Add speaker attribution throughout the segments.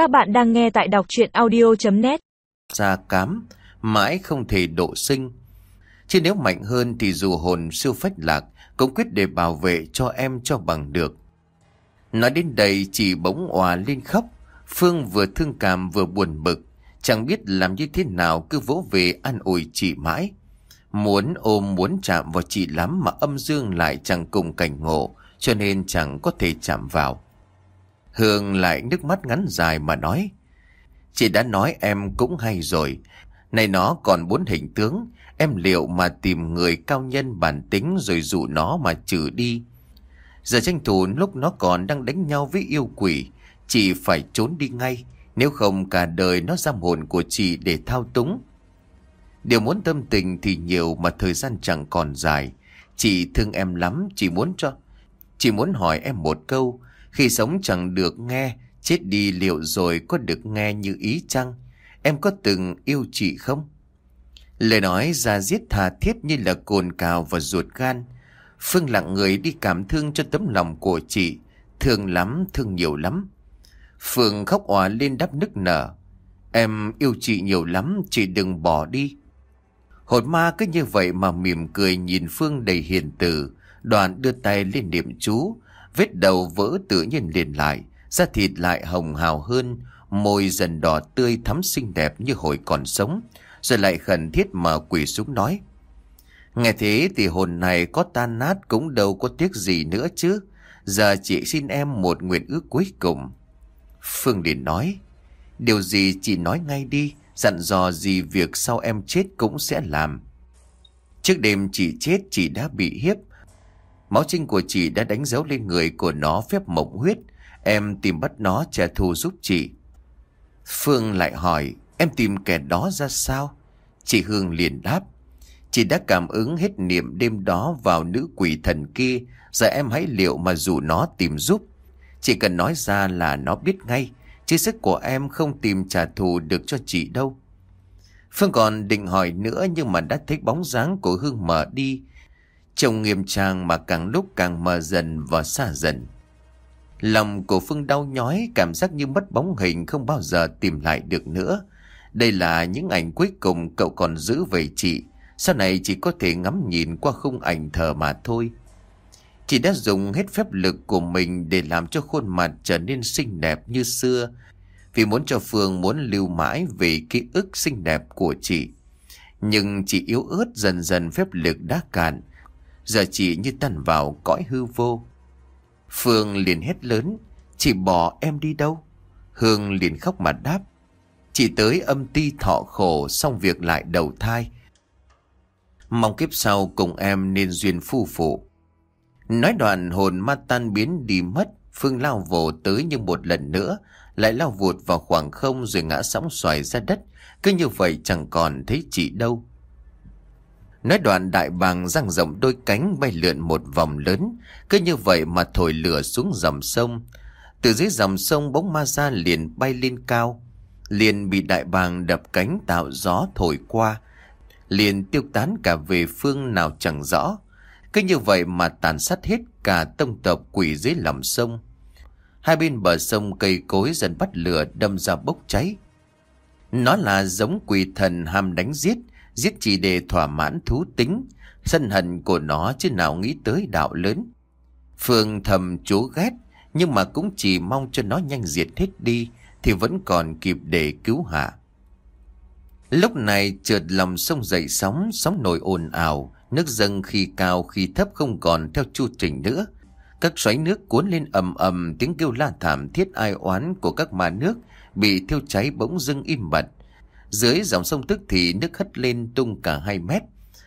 Speaker 1: Các bạn đang nghe tại đọc chuyện audio.net
Speaker 2: xa cám, mãi không thể độ sinh. Chứ nếu mạnh hơn thì dù hồn siêu phách lạc cũng quyết để bảo vệ cho em cho bằng được. Nói đến đây chỉ bỗng òa lên khóc. Phương vừa thương cảm vừa buồn bực. Chẳng biết làm như thế nào cứ vỗ về an ủi chị mãi. Muốn ôm muốn chạm vào chị lắm mà âm dương lại chẳng cùng cảnh ngộ cho nên chẳng có thể chạm vào. Hương lại nước mắt ngắn dài mà nói. Chị đã nói em cũng hay rồi. Này nó còn bốn hình tướng. Em liệu mà tìm người cao nhân bản tính rồi dụ nó mà trừ đi. Giờ tranh thủ lúc nó còn đang đánh nhau với yêu quỷ. Chị phải trốn đi ngay. Nếu không cả đời nó giam hồn của chị để thao túng. Điều muốn tâm tình thì nhiều mà thời gian chẳng còn dài. Chị thương em lắm, chị muốn cho... Chị muốn hỏi em một câu. Khi sống chẳng được nghe, chết đi liệu rồi có được nghe như ý chăng? Em có từng yêu chị không? Lời nói ra giết thà thiết như là cồn cào và ruột gan. Phương lặng người đi cảm thương cho tấm lòng của chị. Thương lắm, thương nhiều lắm. Phương khóc òa lên đắp nức nở. Em yêu chị nhiều lắm, chị đừng bỏ đi. Hồn ma cứ như vậy mà mỉm cười nhìn Phương đầy hiền từ. Đoàn đưa tay lên niệm chú. Vết đầu vỡ tự nhiên liền lại. Da thịt lại hồng hào hơn. Môi dần đỏ tươi thắm xinh đẹp như hồi còn sống. Rồi lại khẩn thiết mà quỳ xuống nói. Nghe thế thì hồn này có tan nát cũng đâu có tiếc gì nữa chứ. Giờ chị xin em một nguyện ước cuối cùng. Phương liền nói. Điều gì chị nói ngay đi. Dặn dò gì việc sau em chết cũng sẽ làm. Trước đêm chị chết, chị đã bị hiếp. Máu trinh của chị đã đánh dấu lên người của nó phép mộng huyết. Em tìm bắt nó trả thù giúp chị. Phương lại hỏi, em tìm kẻ đó ra sao? Chị Hương liền đáp. Chị đã cảm ứng hết niệm đêm đó vào nữ quỷ thần kia. Giờ em hãy liệu mà dù nó tìm giúp. Chỉ cần nói ra là nó biết ngay. Chứ sức của em không tìm trả thù được cho chị đâu. Phương còn định hỏi nữa nhưng mà đã thấy bóng dáng của Hương mở đi. Trông nghiêm trang mà càng lúc càng mờ dần và xa dần. Lòng của Phương đau nhói, cảm giác như mất bóng hình không bao giờ tìm lại được nữa. Đây là những ảnh cuối cùng cậu còn giữ về chị. Sau này chỉ có thể ngắm nhìn qua khung ảnh thờ mà thôi. Chị đã dùng hết phép lực của mình để làm cho khuôn mặt trở nên xinh đẹp như xưa. Vì muốn cho Phương muốn lưu mãi về ký ức xinh đẹp của chị. Nhưng chị yếu ớt dần dần phép lực đã cạn. Giờ chị như tan vào cõi hư vô. Phương liền hét lớn. Chị bỏ em đi đâu? Hương liền khóc mà đáp. Chị tới âm ti thọ khổ xong việc lại đầu thai. Mong kiếp sau cùng em nên duyên phu phụ. Nói đoạn hồn ma tan biến đi mất, Phương lao vồ tới như một lần nữa, lại lao vụt vào khoảng không rồi ngã sóng xoài ra đất. Cứ như vậy chẳng còn thấy chị đâu. Nói đoạn đại bàng răng rộng đôi cánh bay lượn một vòng lớn, cứ như vậy mà thổi lửa xuống dòng sông. Từ dưới dòng sông bóng ma ra liền bay lên cao, liền bị đại bàng đập cánh tạo gió thổi qua, liền tiêu tán cả về phương nào chẳng rõ. Cứ như vậy mà tàn sát hết cả tông tộc quỷ dưới lòng sông. Hai bên bờ sông cây cối dần bắt lửa đâm ra bốc cháy. Nó là giống quỷ thần ham đánh giết, giết chỉ để thỏa mãn thú tính, sân hận của nó chứ nào nghĩ tới đạo lớn. Phương thầm chú ghét, nhưng mà cũng chỉ mong cho nó nhanh diệt hết đi, thì vẫn còn kịp để cứu hạ. Lúc này trượt lòng sông dậy sóng, sóng nổi ồn ào, nước dâng khi cao khi thấp không còn theo chu trình nữa. Các xoáy nước cuốn lên ầm ầm tiếng kêu la thảm thiết ai oán của các ma nước bị thiêu cháy bỗng dưng im bặt. Dưới dòng sông tức thì nước hất lên tung cả hai mét.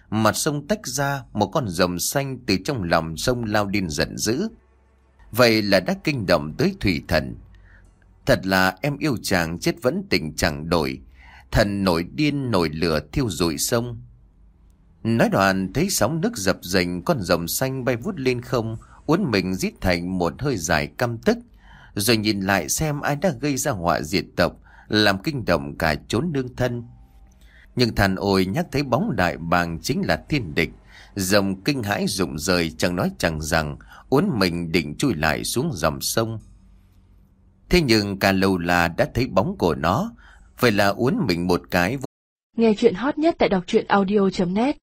Speaker 2: Mặt sông tách ra một con rồng xanh từ trong lòng sông lao điên giận dữ. Vậy là đã kinh động tới thủy thần. Thật là em yêu chàng chết vẫn tình chẳng đổi. Thần nổi điên nổi lửa thiêu rụi sông. Nói đoạn thấy sóng nước dập dềnh con rồng xanh bay vút lên không, uốn mình rít thành một hơi dài căm tức. Rồi nhìn lại xem ai đã gây ra họa diệt tộc, làm kinh động cả chốn nương thân. Nhưng thàn ôi nhắc thấy bóng đại bàng chính là thiên địch, rồng kinh hãi rụng rời chẳng nói chẳng rằng, uốn mình định chui lại xuống dòng sông. Thế nhưng cả lâu là đã thấy bóng của nó Vậy là uốn mình một cái
Speaker 3: Nghe chuyện hot nhất tại đọc truyện audio.net